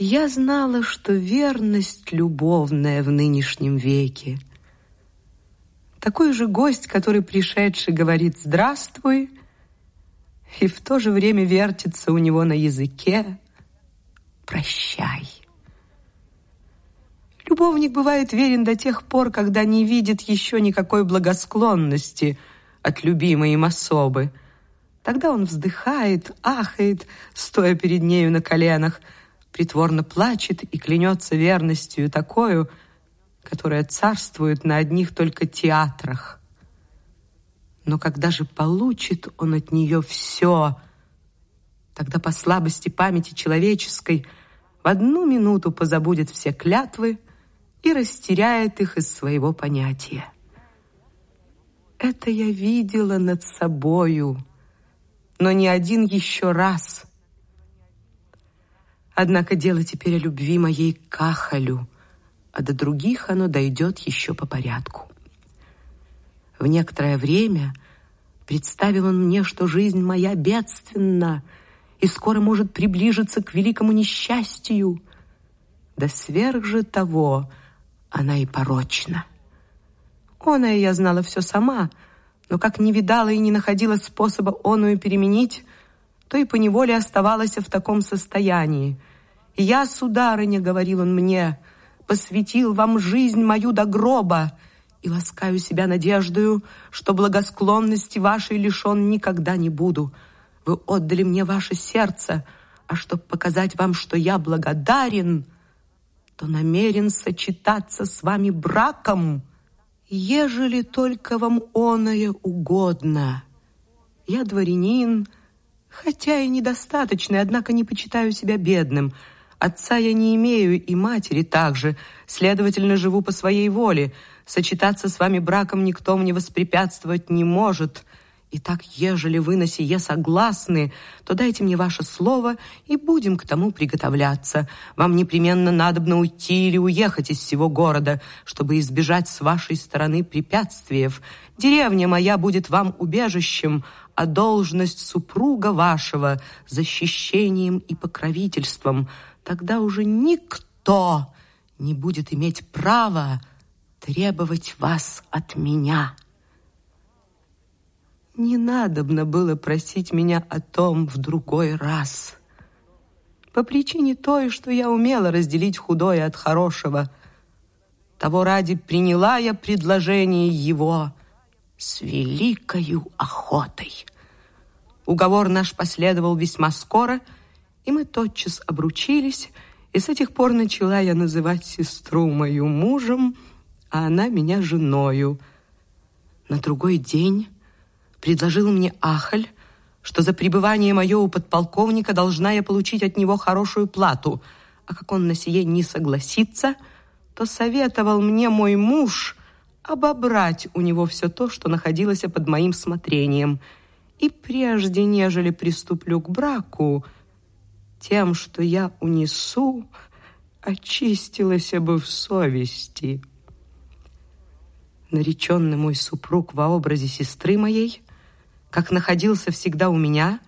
Я знала, что верность любовная в нынешнем веке. Такой же гость, который пришедший говорит «здравствуй», и в то же время вертится у него на языке «прощай». Любовник бывает верен до тех пор, когда не видит еще никакой благосклонности от любимой им особы. Тогда он вздыхает, ахает, стоя перед нею на коленах, притворно плачет и клянется верностью такую, которая царствует на одних только театрах. Но когда же получит он от нее все, тогда по слабости памяти человеческой в одну минуту позабудет все клятвы и растеряет их из своего понятия. Это я видела над собою, но не один еще раз. Однако дело теперь о любви моей к Кахалю, а до других оно дойдет еще по порядку. В некоторое время представил он мне, что жизнь моя бедственна и скоро может приближиться к великому несчастью. Да сверх же того она и порочна. Она и я знала все сама, но как не видала и не находила способа оную переменить, то и поневоле оставалась в таком состоянии. «Я, сударыня, — говорил он мне, — посвятил вам жизнь мою до гроба, и ласкаю себя надеждою, что благосклонности вашей лишен никогда не буду. Вы отдали мне ваше сердце, а чтоб показать вам, что я благодарен, то намерен сочетаться с вами браком, ежели только вам оное угодно. Я дворянин, хотя и недостаточный, однако не почитаю себя бедным. Отца я не имею и матери также, следовательно, живу по своей воле. Сочетаться с вами браком никто мне воспрепятствовать не может. Итак, ежели вы на сие согласны, то дайте мне ваше слово, и будем к тому приготовляться. Вам непременно надобно уйти или уехать из всего города, чтобы избежать с вашей стороны препятствий. Деревня моя будет вам убежищем, а должность супруга вашего — защищением и покровительством. Тогда уже никто не будет иметь права требовать вас от меня». Не надобно было просить меня о том в другой раз. По причине той, что я умела разделить худое от хорошего. Того ради приняла я предложение его с великою охотой. Уговор наш последовал весьма скоро, и мы тотчас обручились, и с этих пор начала я называть сестру мою мужем, а она меня женою. На другой день предложил мне Ахаль, что за пребывание мое у подполковника должна я получить от него хорошую плату, а как он на сие не согласится, то советовал мне мой муж обобрать у него все то, что находилось под моим смотрением, и прежде, нежели приступлю к браку, тем, что я унесу, очистилась бы в совести. Нареченный мой супруг во образе сестры моей как находился всегда у меня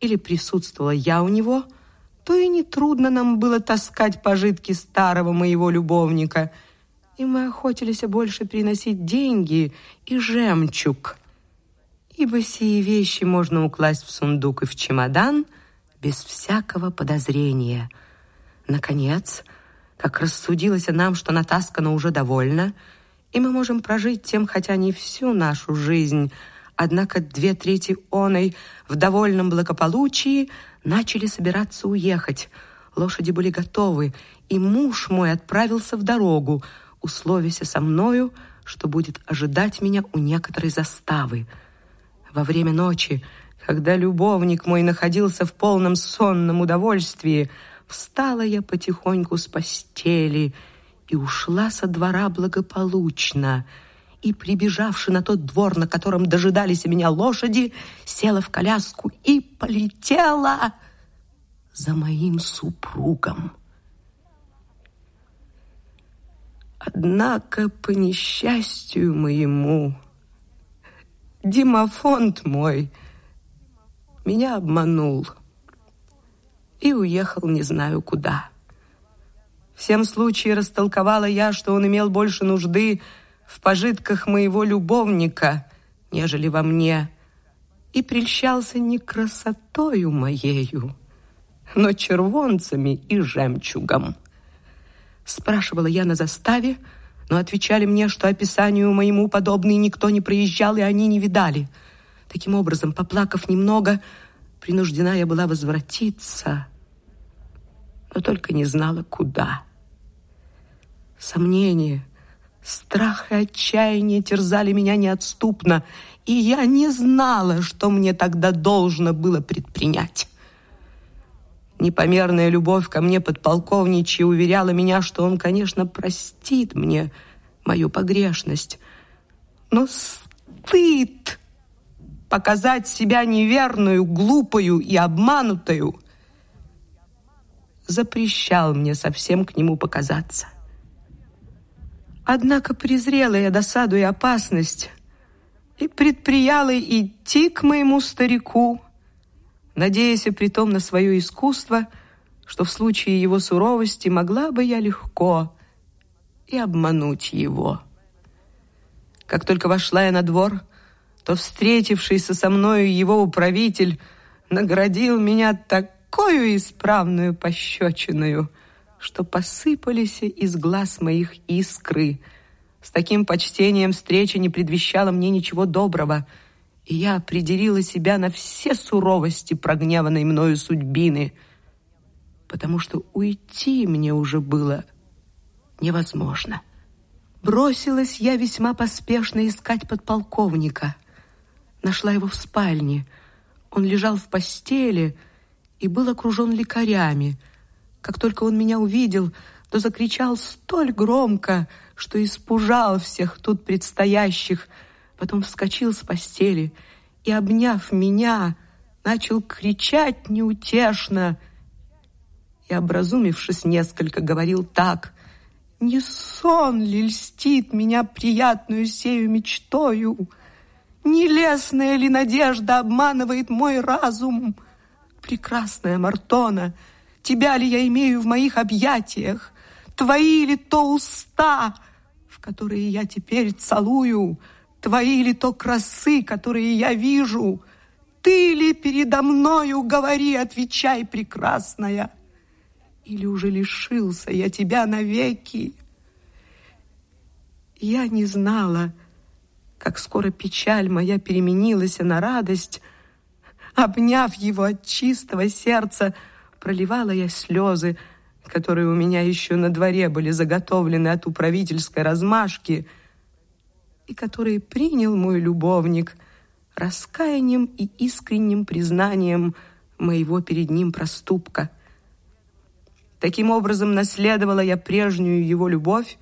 или присутствовала я у него, то и нетрудно нам было таскать пожитки старого моего любовника, и мы охотились больше приносить деньги и жемчуг, ибо сие вещи можно укласть в сундук и в чемодан без всякого подозрения. Наконец, как рассудилось нам, что натаскано уже довольно, и мы можем прожить тем, хотя не всю нашу жизнь, Однако две трети оной в довольном благополучии начали собираться уехать. Лошади были готовы, и муж мой отправился в дорогу, условяся со мною, что будет ожидать меня у некоторой заставы. Во время ночи, когда любовник мой находился в полном сонном удовольствии, встала я потихоньку с постели и ушла со двора благополучно — и, прибежавши на тот двор, на котором дожидались меня лошади, села в коляску и полетела за моим супругом. Однако, по несчастью моему, Димофонт мой меня обманул и уехал не знаю куда. всем случае растолковала я, что он имел больше нужды в пожитках моего любовника, нежели во мне, и прельщался не красотою моею, но червонцами и жемчугом. Спрашивала я на заставе, но отвечали мне, что описанию моему подобный никто не проезжал, и они не видали. Таким образом, поплакав немного, принуждена я была возвратиться, но только не знала, куда. Сомнения, страх и отчаяние терзали меня неотступно, и я не знала, что мне тогда должно было предпринять. Непомерная любовь ко мне подполковничья уверяла меня, что он, конечно, простит мне мою погрешность. Но стыд показать себя неверную, глупую и обманутую запрещал мне совсем к нему показаться. Однако презрела я досаду и опасность и предприяла идти к моему старику, надеясь при том на свое искусство, что в случае его суровости могла бы я легко и обмануть его. Как только вошла я на двор, то встретившийся со мною его управитель наградил меня такую исправную пощечиную, что посыпались из глаз моих искры. С таким почтением встреча не предвещала мне ничего доброго — и я определила себя на все суровости прогневанной мною судьбины, потому что уйти мне уже было невозможно. Бросилась я весьма поспешно искать подполковника. Нашла его в спальне. Он лежал в постели и был окружен лекарями. Как только он меня увидел, то закричал столь громко, что испужал всех тут предстоящих, потом вскочил с постели и, обняв меня, начал кричать неутешно и, образумившись несколько, говорил так «Не сон ли льстит меня приятную сею мечтою? Не лесная ли надежда обманывает мой разум? Прекрасная Мартона, тебя ли я имею в моих объятиях? Твои ли то уста, в которые я теперь целую?» Твои ли то красы, которые я вижу? Ты ли передо мною, говори, отвечай, прекрасная? Или уже лишился я тебя навеки? Я не знала, как скоро печаль моя переменилась на радость. Обняв его от чистого сердца, проливала я слезы, которые у меня еще на дворе были заготовлены от управительской размашки — и которые принял мой любовник раскаянием и искренним признанием моего перед ним проступка. Таким образом, наследовала я прежнюю его любовь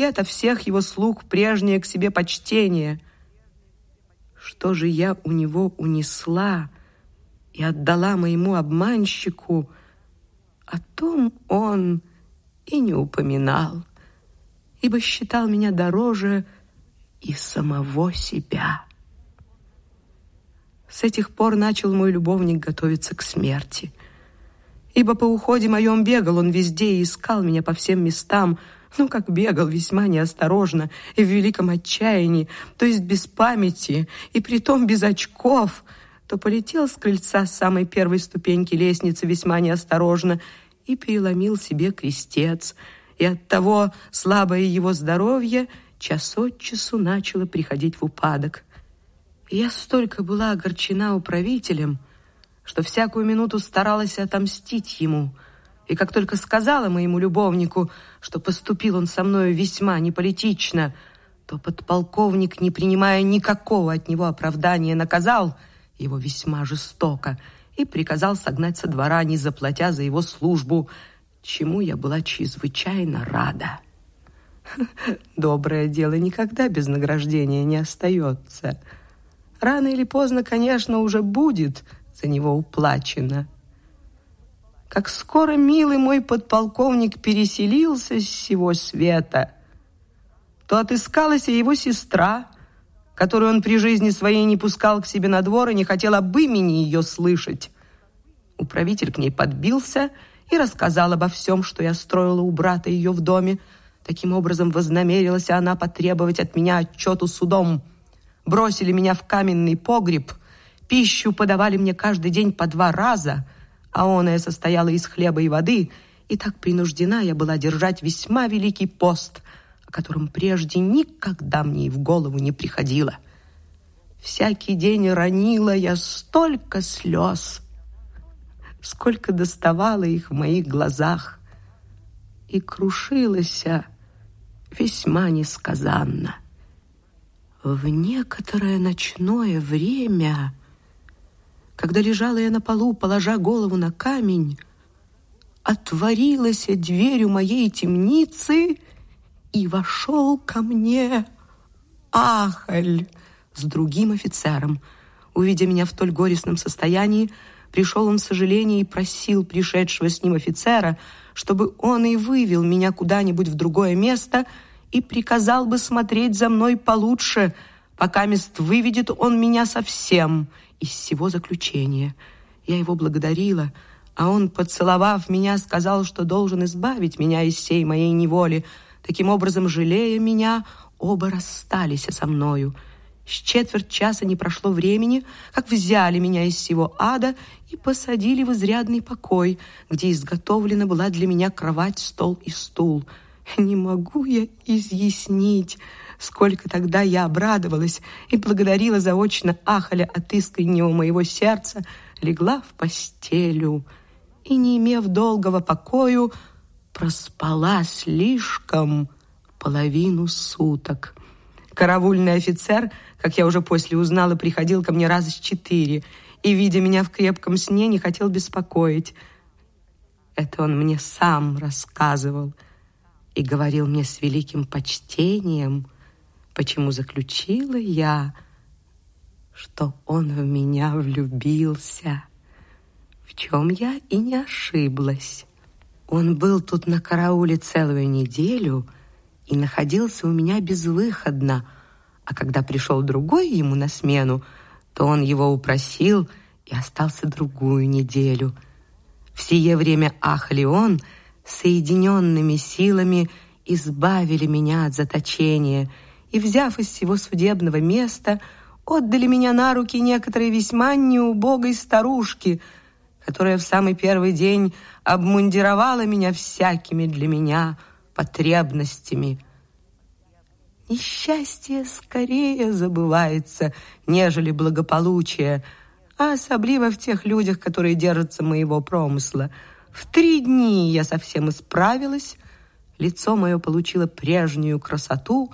и ото всех его слуг прежнее к себе почтение. Что же я у него унесла и отдала моему обманщику, о том он и не упоминал, ибо считал меня дороже, и самого себя. С этих пор начал мой любовник готовиться к смерти. Ибо по уходе моем бегал он везде и искал меня по всем местам, ну, как бегал весьма неосторожно и в великом отчаянии, то есть без памяти, и притом без очков, то полетел с крыльца с самой первой ступеньки лестницы весьма неосторожно и переломил себе крестец, и от того слабое его здоровье – час от часу начала приходить в упадок. Я столько была огорчена управителем, что всякую минуту старалась отомстить ему. И как только сказала моему любовнику, что поступил он со мною весьма неполитично, то подполковник, не принимая никакого от него оправдания, наказал его весьма жестоко и приказал согнать со двора, не заплатя за его службу, чему я была чрезвычайно рада. Доброе дело никогда без награждения не остается. Рано или поздно, конечно, уже будет за него уплачено. Как скоро, милый мой подполковник, переселился с всего света, то отыскалась и его сестра, которую он при жизни своей не пускал к себе на двор и не хотел об имени ее слышать. Управитель к ней подбился и рассказал обо всем, что я строила у брата ее в доме. Таким образом, вознамерилась она потребовать от меня отчету судом. Бросили меня в каменный погреб, пищу подавали мне каждый день по два раза, а оная состояла из хлеба и воды, и так принуждена я была держать весьма великий пост, о котором прежде никогда мне и в голову не приходило. Всякий день ронила я столько слез, сколько доставала их в моих глазах, и крушилась весьма несказанно. В некоторое ночное время, когда лежала я на полу, положа голову на камень, отворилась дверь у моей темницы, и вошел ко мне Ахаль с другим офицером. Увидя меня в столь горестном состоянии, Пришел он в сожаление и просил пришедшего с ним офицера, чтобы он и вывел меня куда-нибудь в другое место и приказал бы смотреть за мной получше, пока мест выведет он меня совсем из всего заключения. Я его благодарила, а он, поцеловав меня, сказал, что должен избавить меня из всей моей неволи. Таким образом, жалея меня, оба расстались со мною. С четверть часа не прошло времени, как взяли меня из всего ада и посадили в изрядный покой, где изготовлена была для меня кровать, стол и стул. Не могу я изъяснить, сколько тогда я обрадовалась и благодарила заочно Ахаля от искреннего моего сердца, легла в постелю и, не имев долгого покою, проспала слишком половину суток. Караульный офицер — как я уже после узнала, приходил ко мне раза с четыре и, видя меня в крепком сне, не хотел беспокоить. Это он мне сам рассказывал и говорил мне с великим почтением, почему заключила я, что он в меня влюбился, в чем я и не ошиблась. Он был тут на карауле целую неделю и находился у меня безвыходно — а когда пришел другой ему на смену, то он его упросил и остался другую неделю. В сие время ахали он, соединенными силами избавили меня от заточения и, взяв из всего судебного места, отдали меня на руки некоторой весьма неубогой старушки, которая в самый первый день обмундировала меня всякими для меня потребностями – и счастье скорее забывается, нежели благополучие, а особливо в тех людях, которые держатся моего промысла. В три дни я совсем исправилась, лицо мое получило прежнюю красоту,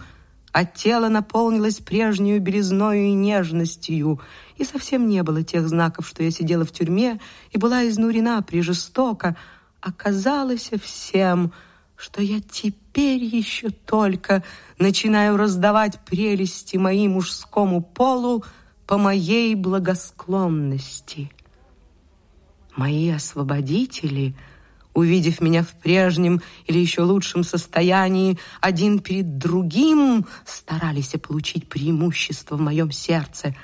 а тело наполнилось прежнюю белизною и нежностью, и совсем не было тех знаков, что я сидела в тюрьме и была изнурена прижестоко, оказалось всем — что я теперь еще только начинаю раздавать прелести моему мужскому полу по моей благосклонности. Мои освободители, увидев меня в прежнем или еще лучшем состоянии, один перед другим старались получить преимущество в моем сердце.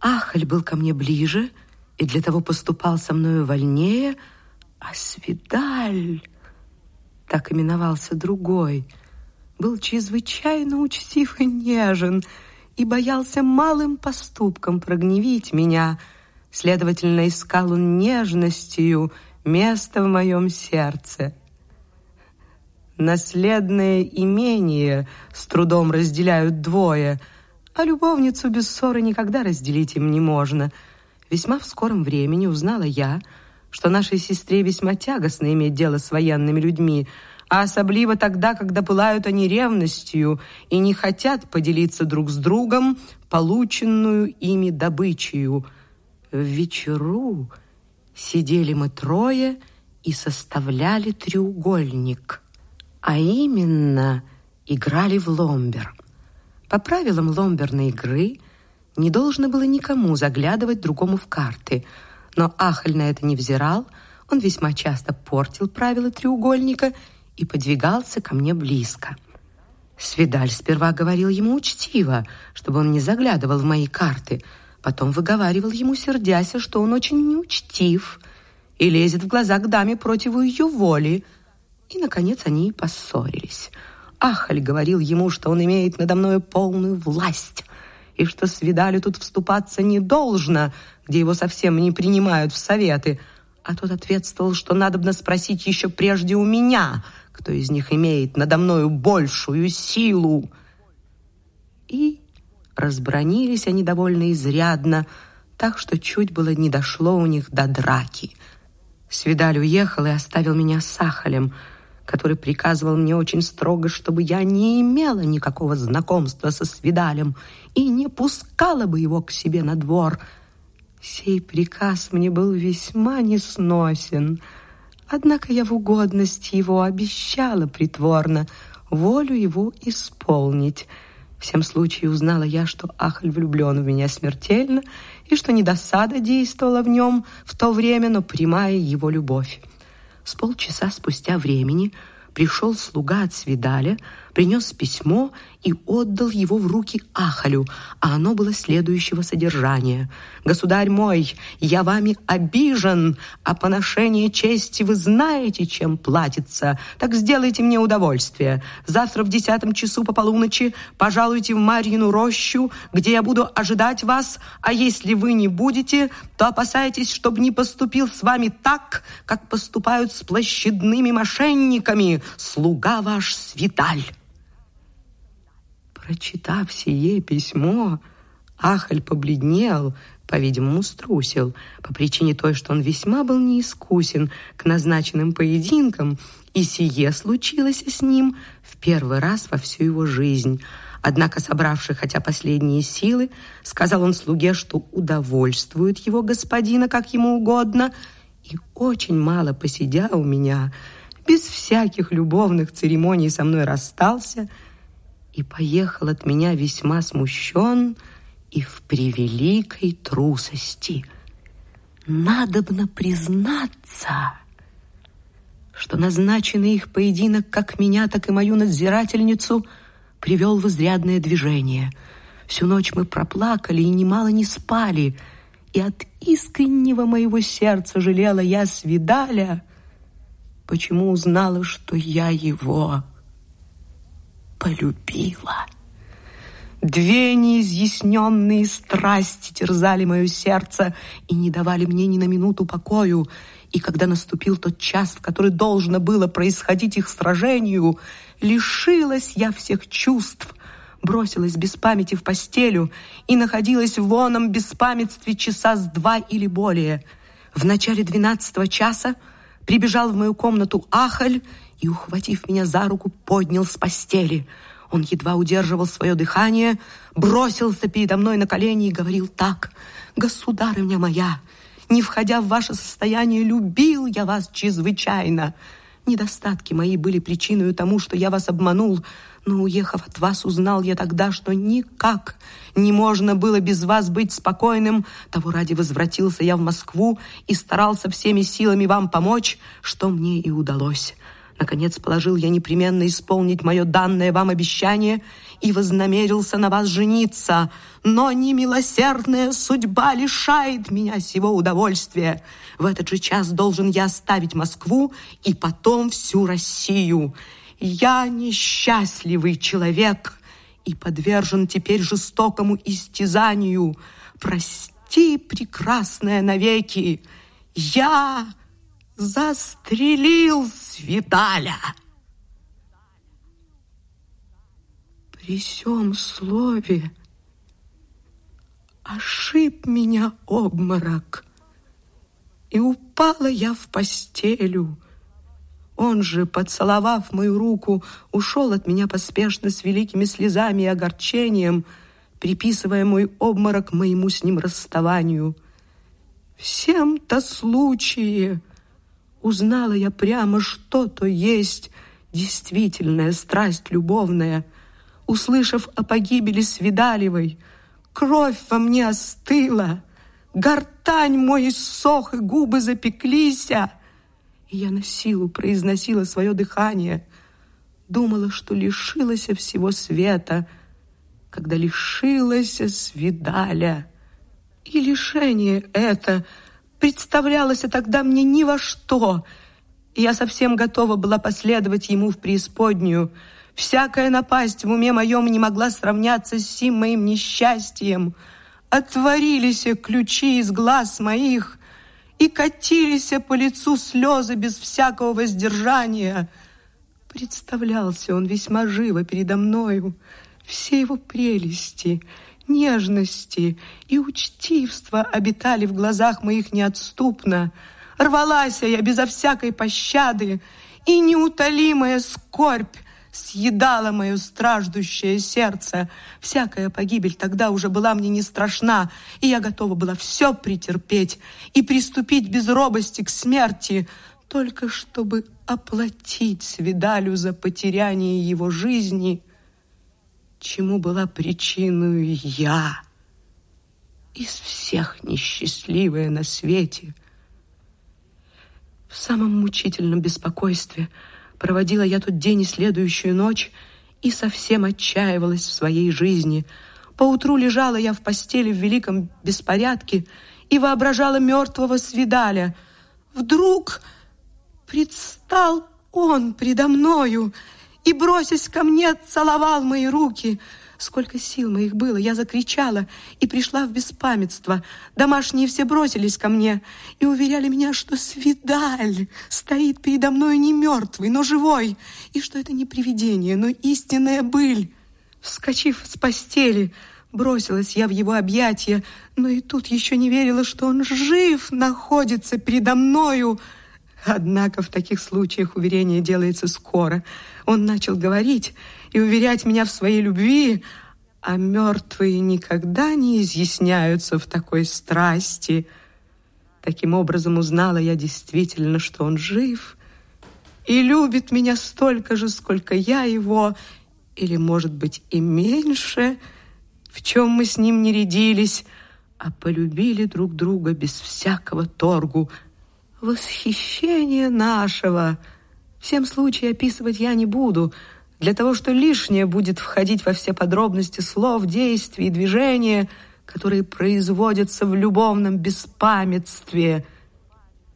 Ахаль был ко мне ближе и для того поступал со мною вольнее, а Свидаль так именовался другой, был чрезвычайно учтив и нежен и боялся малым поступком прогневить меня. Следовательно, искал он нежностью место в моем сердце. Наследное имение с трудом разделяют двое, а любовницу без ссоры никогда разделить им не можно. Весьма в скором времени узнала я, что нашей сестре весьма тягостно иметь дело с военными людьми, а особливо тогда, когда пылают они ревностью и не хотят поделиться друг с другом полученную ими добычею. В вечеру сидели мы трое и составляли треугольник, а именно играли в ломбер. По правилам ломберной игры не должно было никому заглядывать другому в карты – но Ахаль на это не взирал, он весьма часто портил правила треугольника и подвигался ко мне близко. Свидаль сперва говорил ему учтиво, чтобы он не заглядывал в мои карты, потом выговаривал ему, сердясь, что он очень неучтив, и лезет в глаза к даме против ее воли. И, наконец, они поссорились. Ахаль говорил ему, что он имеет надо мною полную власть, и что с Видалю тут вступаться не должно, где его совсем не принимают в советы. А тот ответствовал, что надобно спросить еще прежде у меня, кто из них имеет надо мною большую силу. И разбронились они довольно изрядно, так что чуть было не дошло у них до драки. Свидаль уехал и оставил меня с Сахалем, который приказывал мне очень строго, чтобы я не имела никакого знакомства со Свидалем и не пускала бы его к себе на двор. Сей приказ мне был весьма несносен, однако я в угодности его обещала притворно волю его исполнить — всем случае узнала я, что Ахаль влюблен в меня смертельно, и что не досада действовала в нем в то время, но прямая его любовь. С полчаса спустя времени пришел слуга от Свидаля, принес письмо и отдал его в руки Ахалю, а оно было следующего содержания. «Государь мой, я вами обижен, а поношение чести вы знаете, чем платится. Так сделайте мне удовольствие. Завтра в десятом часу по полуночи пожалуйте в Марьину рощу, где я буду ожидать вас, а если вы не будете, то опасайтесь, чтобы не поступил с вами так, как поступают с площадными мошенниками, слуга ваш Свидаль». Прочитав сие письмо, Ахаль побледнел, по-видимому, струсил, по причине той, что он весьма был неискусен к назначенным поединкам, и сие случилось с ним в первый раз во всю его жизнь. Однако, собравший хотя последние силы, сказал он слуге, что удовольствует его господина, как ему угодно, и очень мало посидя у меня, без всяких любовных церемоний со мной расстался – и поехал от меня весьма смущен и в превеликой трусости. Надобно признаться, что назначенный их поединок как меня, так и мою надзирательницу привел в изрядное движение. Всю ночь мы проплакали и немало не спали, и от искреннего моего сердца жалела я свидаля, почему узнала, что я его полюбила. Две неизъясненные страсти терзали мое сердце и не давали мне ни на минуту покою. И когда наступил тот час, в который должно было происходить их сражению, лишилась я всех чувств, бросилась без памяти в постелю и находилась в воном беспамятстве часа с два или более. В начале двенадцатого часа прибежал в мою комнату Ахаль и, ухватив меня за руку, поднял с постели. Он едва удерживал свое дыхание, бросился передо мной на колени и говорил так. «Государыня моя, не входя в ваше состояние, любил я вас чрезвычайно. Недостатки мои были причиной тому, что я вас обманул, но, уехав от вас, узнал я тогда, что никак не можно было без вас быть спокойным. Того ради возвратился я в Москву и старался всеми силами вам помочь, что мне и удалось». Наконец положил я непременно исполнить мое данное вам обещание и вознамерился на вас жениться. Но немилосердная судьба лишает меня сего удовольствия. В этот же час должен я оставить Москву и потом всю Россию. Я несчастливый человек и подвержен теперь жестокому истязанию. Прости, прекрасная, навеки. Я застрелил Свидаля. При сём слове ошиб меня обморок, и упала я в постелю. Он же, поцеловав мою руку, ушел от меня поспешно с великими слезами и огорчением, приписывая мой обморок моему с ним расставанию. Всем-то случае Узнала я прямо, что то есть действительная страсть любовная. Услышав о погибели Свидалевой, кровь во мне остыла, гортань мой иссох, и губы запеклись, и я на силу произносила свое дыхание. Думала, что лишилась всего света, когда лишилась свидаля. И лишение это представлялось тогда мне ни во что, я совсем готова была последовать ему в преисподнюю. Всякая напасть в уме моем не могла сравняться с сим моим несчастьем. Отворились ключи из глаз моих, и катились по лицу слезы без всякого воздержания. Представлялся он весьма живо передо мною, все его прелести — нежности и учтивства обитали в глазах моих неотступно. Рвалась я безо всякой пощады, и неутолимая скорбь съедала мое страждущее сердце. Всякая погибель тогда уже была мне не страшна, и я готова была все претерпеть и приступить без робости к смерти, только чтобы оплатить Свидалю за потеряние его жизни чему была причиной я, из всех несчастливая на свете. В самом мучительном беспокойстве проводила я тот день и следующую ночь и совсем отчаивалась в своей жизни. Поутру лежала я в постели в великом беспорядке и воображала мертвого свидаля. Вдруг предстал он предо мною — и, бросясь ко мне, целовал мои руки. Сколько сил моих было, я закричала и пришла в беспамятство. Домашние все бросились ко мне и уверяли меня, что свидаль стоит передо мной не мертвый, но живой, и что это не привидение, но истинная быль. Вскочив с постели, бросилась я в его объятия, но и тут еще не верила, что он жив находится передо мною. Однако в таких случаях уверение делается скоро — он начал говорить и уверять меня в своей любви, а мертвые никогда не изъясняются в такой страсти. Таким образом узнала я действительно, что он жив и любит меня столько же, сколько я его, или, может быть, и меньше, в чем мы с ним не рядились, а полюбили друг друга без всякого торгу. Восхищение нашего — Всем случаи описывать я не буду, для того, что лишнее будет входить во все подробности слов, действий и движения, которые производятся в любовном беспамятстве.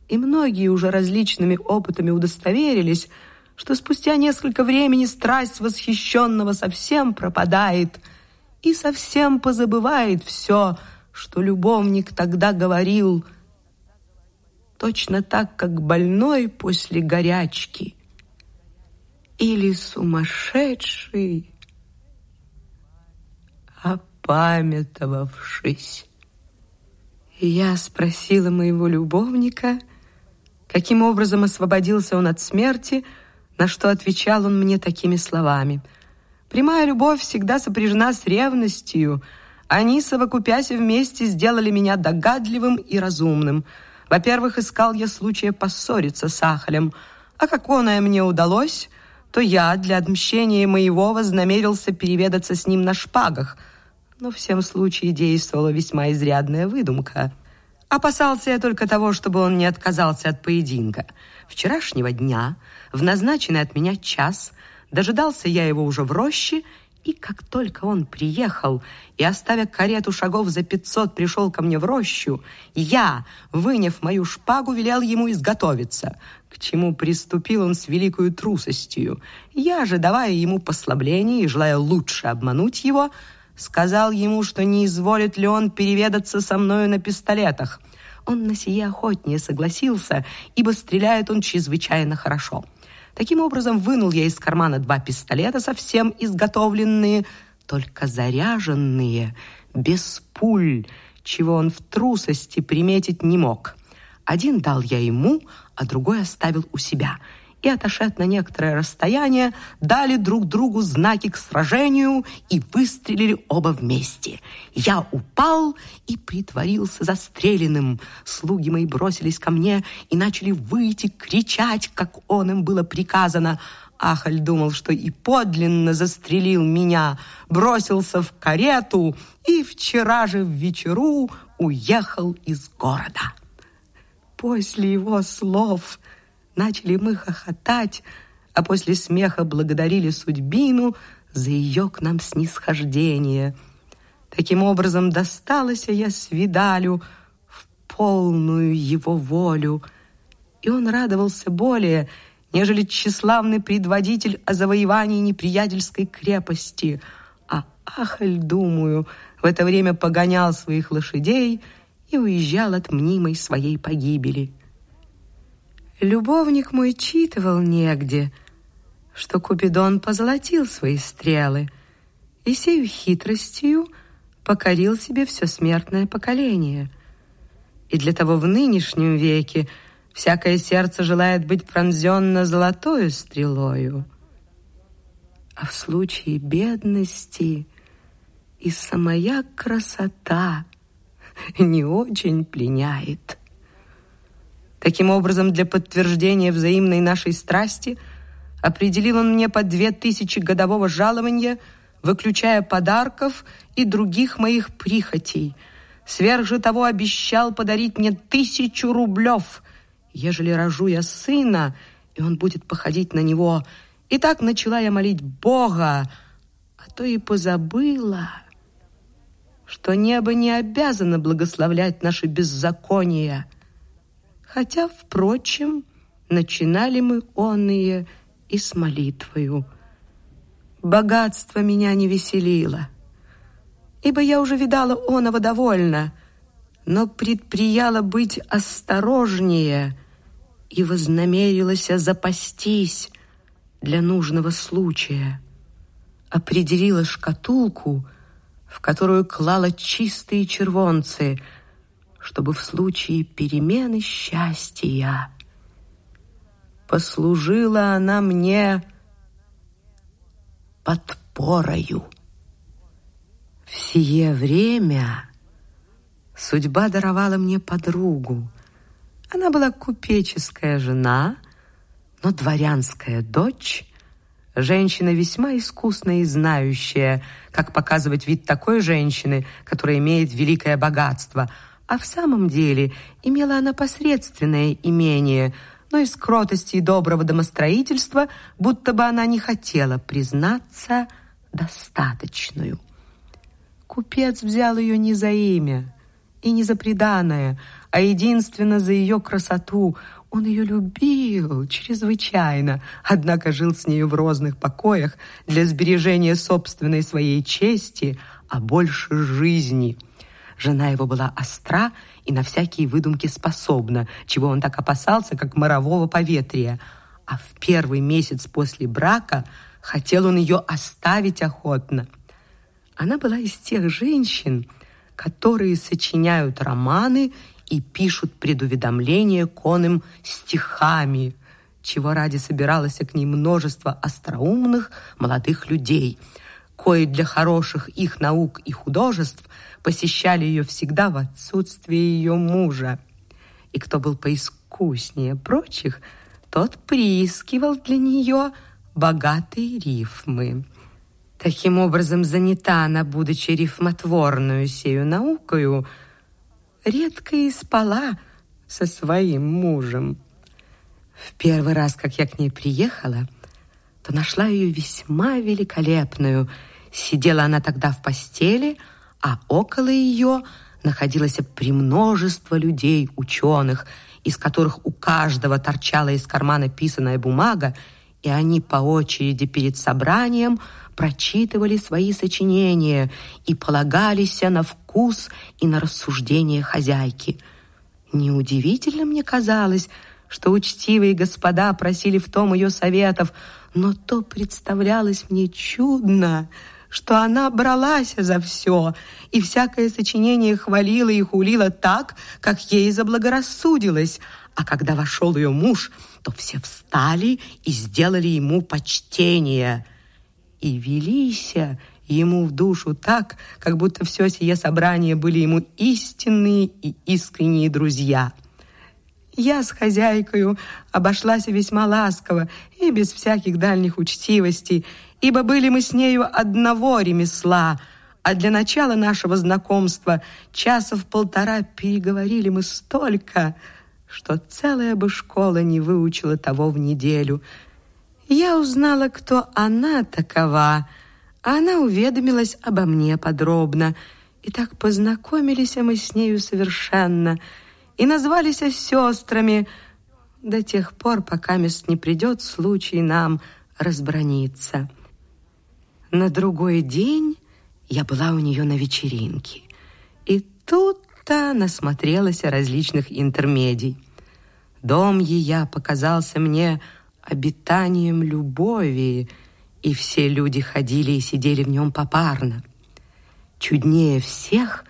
И многие уже различными опытами удостоверились, что спустя несколько времени страсть восхищенного совсем пропадает и совсем позабывает все, что любовник тогда говорил – точно так, как больной после горячки или сумасшедший, опамятовавшись. Я спросила моего любовника, каким образом освободился он от смерти, на что отвечал он мне такими словами. «Прямая любовь всегда сопряжена с ревностью. Они, совокупясь вместе, сделали меня догадливым и разумным». Во-первых, искал я случая поссориться с Ахалем, а как оное мне удалось, то я для отмщения моего вознамерился переведаться с ним на шпагах, но в всем случае действовала весьма изрядная выдумка. Опасался я только того, чтобы он не отказался от поединка. Вчерашнего дня, в назначенный от меня час, дожидался я его уже в роще и как только он приехал и, оставя карету шагов за пятьсот, пришел ко мне в рощу, я, выняв мою шпагу, велел ему изготовиться, к чему приступил он с великою трусостью. Я же, давая ему послабление и желая лучше обмануть его, сказал ему, что не изволит ли он переведаться со мною на пистолетах. Он на сие охотнее согласился, ибо стреляет он чрезвычайно хорошо. Таким образом, вынул я из кармана два пистолета, совсем изготовленные, только заряженные, без пуль, чего он в трусости приметить не мог. Один дал я ему, а другой оставил у себя — и, отошед на некоторое расстояние, дали друг другу знаки к сражению и выстрелили оба вместе. Я упал и притворился застреленным. Слуги мои бросились ко мне и начали выйти, кричать, как он им было приказано. Ахаль думал, что и подлинно застрелил меня, бросился в карету и вчера же в вечеру уехал из города. После его слов Начали мы хохотать, а после смеха благодарили судьбину за ее к нам снисхождение. Таким образом, досталась я свидалю в полную его волю. И он радовался более, нежели тщеславный предводитель о завоевании неприятельской крепости. А Ахаль, думаю, в это время погонял своих лошадей и уезжал от мнимой своей погибели. Любовник мой читывал негде, что Купидон позолотил свои стрелы и сею хитростью покорил себе все смертное поколение. И для того в нынешнем веке всякое сердце желает быть пронзенно золотою стрелою. А в случае бедности и самая красота не очень пленяет. Таким образом, для подтверждения взаимной нашей страсти определил он мне по две тысячи годового жалования, выключая подарков и других моих прихотей. Сверх же того обещал подарить мне тысячу рублев, ежели рожу я сына, и он будет походить на него. И так начала я молить Бога, а то и позабыла, что небо не обязано благословлять наши беззакония, хотя, впрочем, начинали мы онные и с молитвою. Богатство меня не веселило, ибо я уже видала оного довольно, но предприяла быть осторожнее и вознамерилась запастись для нужного случая. Определила шкатулку, в которую клала чистые червонцы — чтобы в случае перемены счастья послужила она мне подпорою. В сие время судьба даровала мне подругу. Она была купеческая жена, но дворянская дочь, женщина весьма искусная и знающая, как показывать вид такой женщины, которая имеет великое богатство – а в самом деле имела она посредственное имение, но из кротости и доброго домостроительства, будто бы она не хотела признаться достаточную. Купец взял ее не за имя и не за преданное, а единственно за ее красоту. Он ее любил чрезвычайно, однако жил с нею в розных покоях для сбережения собственной своей чести, а больше жизни – Жена его была остра и на всякие выдумки способна, чего он так опасался, как морового поветрия. А в первый месяц после брака хотел он ее оставить охотно. Она была из тех женщин, которые сочиняют романы и пишут предуведомления конным стихами, чего ради собиралось к ней множество остроумных молодых людей, кои для хороших их наук и художеств – посещали ее всегда в отсутствие ее мужа. И кто был поискуснее прочих, тот приискивал для нее богатые рифмы. Таким образом, занята она, будучи рифмотворную сею наукою, редко и спала со своим мужем. В первый раз, как я к ней приехала, то нашла ее весьма великолепную. Сидела она тогда в постели, а около ее находилось премножество людей, ученых, из которых у каждого торчала из кармана писаная бумага, и они по очереди перед собранием прочитывали свои сочинения и полагались на вкус и на рассуждение хозяйки. Неудивительно мне казалось, что учтивые господа просили в том ее советов, но то представлялось мне чудно — что она бралась за все и всякое сочинение хвалила и хулила так, как ей заблагорассудилось. А когда вошел ее муж, то все встали и сделали ему почтение. И велися ему в душу так, как будто все сие собрание были ему истинные и искренние друзья. Я с хозяйкою обошлась весьма ласково и без всяких дальних учтивостей, ибо были мы с нею одного ремесла, а для начала нашего знакомства часов полтора переговорили мы столько, что целая бы школа не выучила того в неделю. Я узнала, кто она такова, а она уведомилась обо мне подробно, и так познакомились мы с нею совершенно. И назвались сестрами до тех пор, пока мест не придет случай нам разброниться. На другой день я была у нее на вечеринке, и тут-то насмотрелась различных интермедий. Дом ее показался мне обитанием любови, и все люди ходили и сидели в нем попарно. Чуднее всех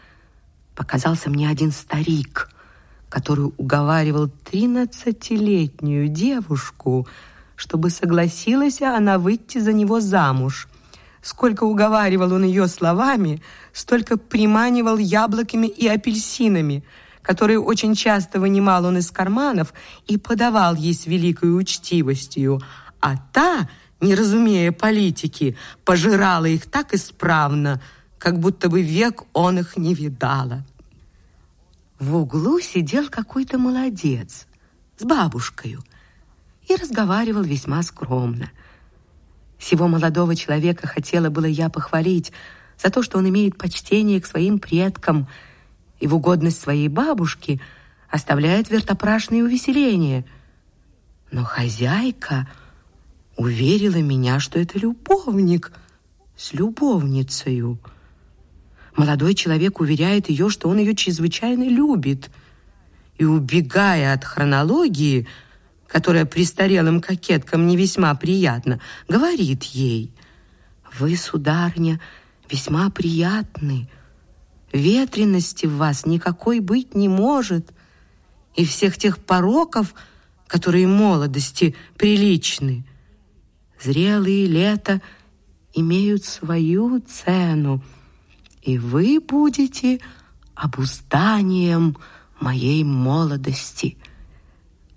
показался мне один старик, который уговаривал тринадцатилетнюю девушку, чтобы согласилась она выйти за него замуж. Сколько уговаривал он ее словами, столько приманивал яблоками и апельсинами, которые очень часто вынимал он из карманов и подавал ей с великой учтивостью, а та, не разумея политики, пожирала их так исправно, как будто бы век он их не видала. В углу сидел какой-то молодец с бабушкой и разговаривал весьма скромно. Всего молодого человека хотела было я похвалить за то, что он имеет почтение к своим предкам и в угодность своей бабушки оставляет вертопрашные увеселения. Но хозяйка уверила меня, что это любовник с любовницею. Молодой человек уверяет ее, что он ее чрезвычайно любит. И, убегая от хронологии, которая престарелым кокеткам не весьма приятна, говорит ей, «Вы, сударня, весьма приятны. Ветренности в вас никакой быть не может, и всех тех пороков, которые молодости приличны. Зрелые лета имеют свою цену, и вы будете обузданием моей молодости.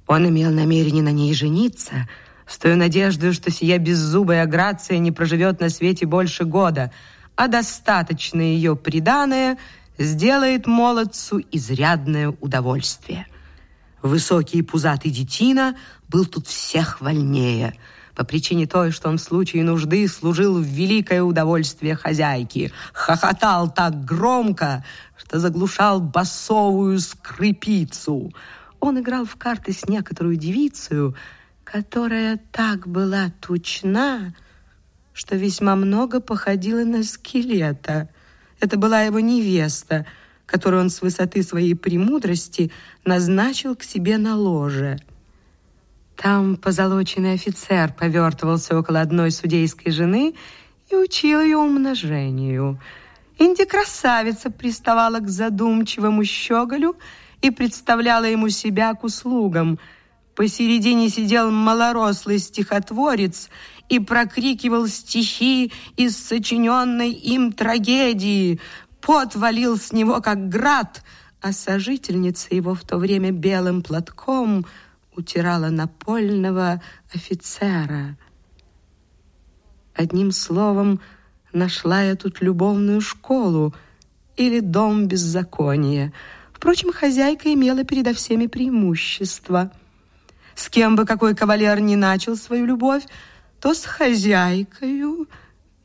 Он имел намерение на ней жениться, с той надеждой, что сия беззубая Грация не проживет на свете больше года, а достаточное ее приданое сделает молодцу изрядное удовольствие. Высокий и пузатый детина был тут всех вольнее — по причине той, что он в случае нужды служил в великое удовольствие хозяйки, хохотал так громко, что заглушал басовую скрипицу. Он играл в карты с некоторую девицей, которая так была тучна, что весьма много походила на скелета. Это была его невеста, которую он с высоты своей премудрости назначил к себе на ложе. Там позолоченный офицер повертывался около одной судейской жены и учил ее умножению. Инди-красавица приставала к задумчивому щеголю и представляла ему себя к услугам. Посередине сидел малорослый стихотворец и прокрикивал стихи из сочиненной им трагедии. Пот валил с него, как град, а сожительница его в то время белым платком – утирала напольного офицера. Одним словом, нашла я тут любовную школу или дом беззакония. Впрочем, хозяйка имела передо всеми преимущество. С кем бы какой кавалер не начал свою любовь, то с хозяйкою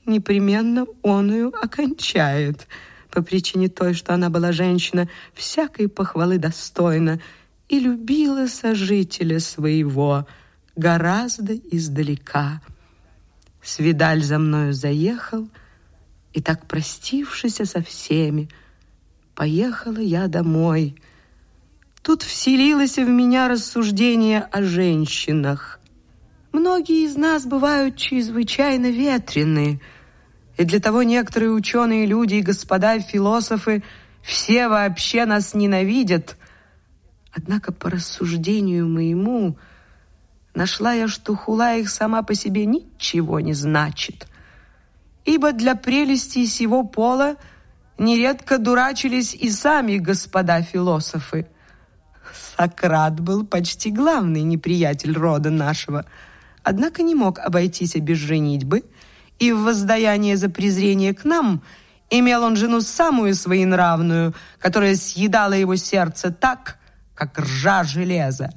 непременно оную окончает, по причине той, что она была женщина всякой похвалы достойна, и любила сожителя своего гораздо издалека. Свидаль за мною заехал, и так простившись со всеми, поехала я домой. Тут вселилось в меня рассуждение о женщинах. Многие из нас бывают чрезвычайно ветрены, и для того некоторые ученые люди и господа философы все вообще нас ненавидят, Однако по рассуждению моему нашла я, что хула их сама по себе ничего не значит. Ибо для прелести сего пола нередко дурачились и сами господа философы. Сократ был почти главный неприятель рода нашего, однако не мог обойтись без женитьбы, и в воздаяние за презрение к нам имел он жену самую своенравную, которая съедала его сердце так, как ржа железа.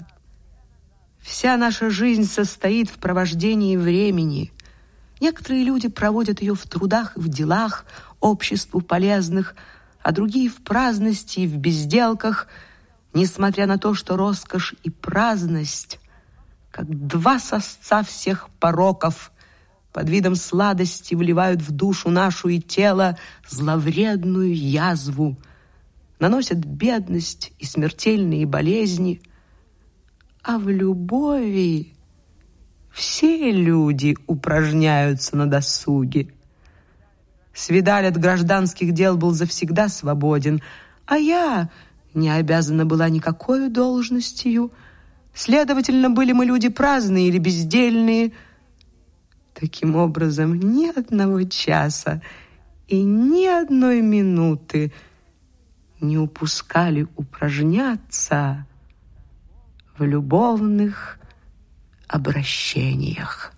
Вся наша жизнь состоит в провождении времени. Некоторые люди проводят ее в трудах и в делах, обществу полезных, а другие в праздности и в безделках, несмотря на то, что роскошь и праздность, как два сосца всех пороков, под видом сладости вливают в душу нашу и тело зловредную язву, наносят бедность и смертельные болезни, а в любови все люди упражняются на досуге. Свидаль от гражданских дел был завсегда свободен, а я не обязана была никакой должностью. Следовательно, были мы люди праздные или бездельные. Таким образом, ни одного часа и ни одной минуты не упускали упражняться в любовных обращениях.